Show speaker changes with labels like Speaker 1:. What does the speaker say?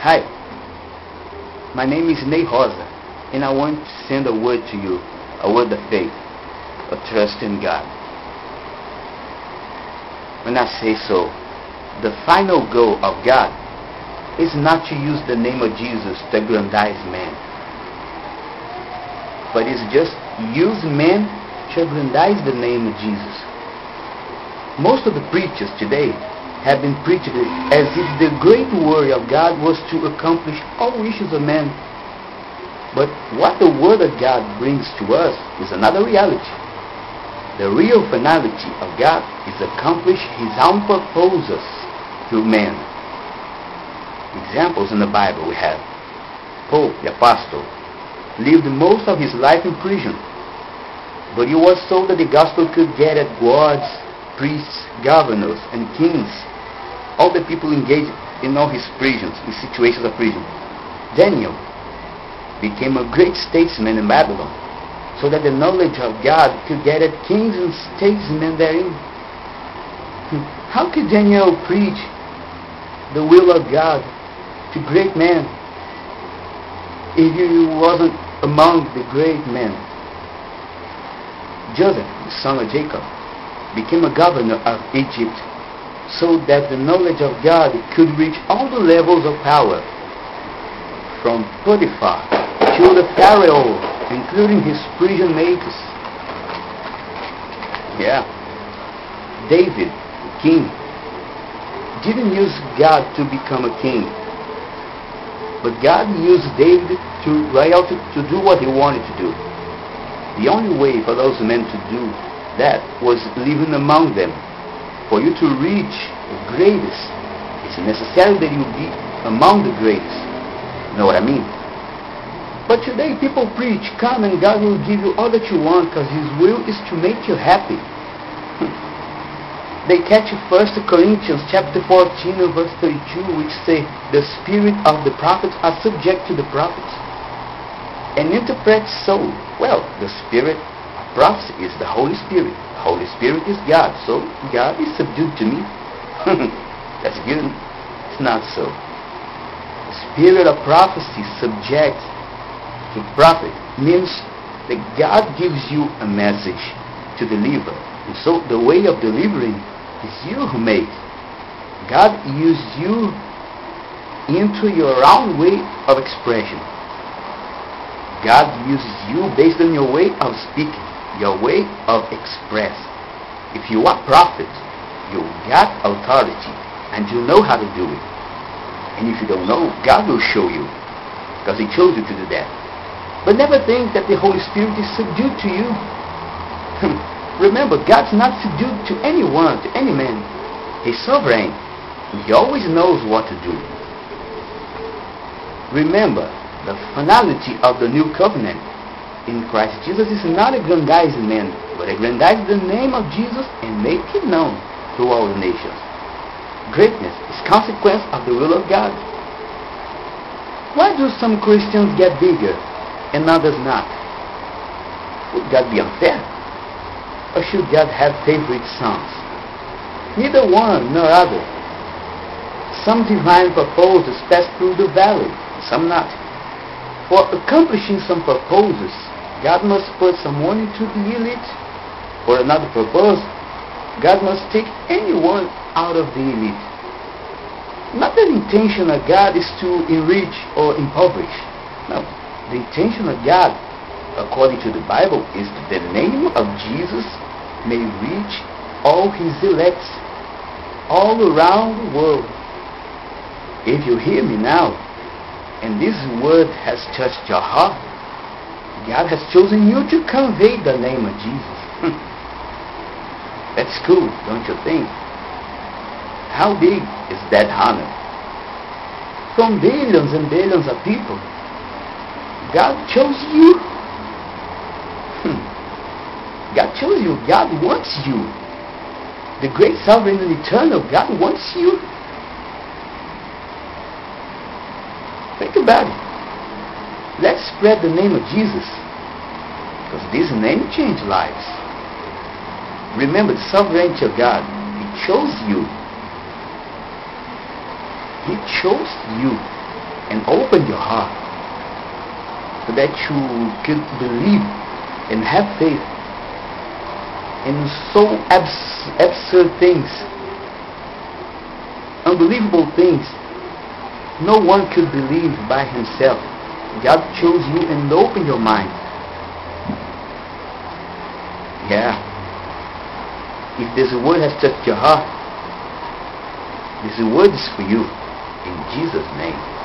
Speaker 1: Hi, my name is Nei Rosa, and I want to send a word to you, a word of faith, a trust in God. When I say so, the final goal of God is not to use the name of Jesus to aggrandize man, but is just use man to aggrandize the name of Jesus. Most of the preachers today have been preaching it as if the great worry of God was to accomplish all wishes of man. But what the Word of God brings to us is another reality. The real finality of God is accomplish His own purposes through man. Examples in the Bible we have. Paul, the apostle, lived most of his life in prison. But he was so that the gospel could get at gods, priests, governors, and kings, all the people engaged in all his prisons, in situations of prison. Daniel became a great statesman in Babylon, so that the knowledge of God could get at kings and statesmen therein. Hmm. How could Daniel preach the will of God to great men if he wasn't among the great men? Joseph, the son of Jacob, became a governor of Egypt so that the knowledge of God could reach all the levels of power, from Potiphar to the Pharaoh, including his prison mates. Yeah. David, the king, didn't use God to become a king. But God used David to, to do what he wanted to do. The only way for those men to do that was living among them. For you to reach the greatest, it's necessary that you be among the greatest. You know what I mean? But today people preach, come and God will give you all that you want because His will is to make you happy. they catch 1 Corinthians chapter 14 verse 32 which say, the spirit of the prophets are subject to the prophets. And interpret so, well, the spirit prophecy is the Holy Spirit. The Holy Spirit is God, so God is subdued to me. That's good. It's not so. The spirit of prophecy subjects to prophet means that God gives you a message to deliver. And so the way of delivering is you who make. God uses you into your own way of expression. God uses you based on your way of speaking, your way of express. If you are prophet, you got authority and you know how to do it. And if you don't know, God will show you because he chose you to do that. But never think that the Holy Spirit is subdued to you. Remember, God's not subdued to anyone, to any man. He's sovereign. He always knows what to do. Remember, the finality of the new covenant in Christ Jesus is not aggrandize men, but aggrandize the name of Jesus and make it known to all nations. Greatness is consequence of the will of God. Why do some Christians get bigger and others not? Would God be unfair? Or should God have favorite sons? Neither one nor other. Some divine purposes pass through the valley, some not. For accomplishing some purposes, God must put someone into the elite. For another purpose, God must take anyone out of the elite. Not the intention of God is to enrich or impoverish. No. The intention of God, according to the Bible, is that the name of Jesus may reach all his elects all around the world. If you hear me now, and this word has touched your heart, God has chosen you to convey the name of Jesus. Hmm. That's cool, don't you think? How big is that honor? From billions and billions of people, God chose you. Hmm. God chose you. God wants you. The great sovereign and eternal God wants you. Think about it. Spread the name of Jesus. Because this name changed lives. Remember the sovereignty of God. He chose you. He chose you. and opened your heart so that you could believe and have faith in so abs- absurd things, unbelievable things. No one could believe by himself. God chose you and opened your mind. Yeah. If this word has touched your heart, this word is for you. In Jesus' name.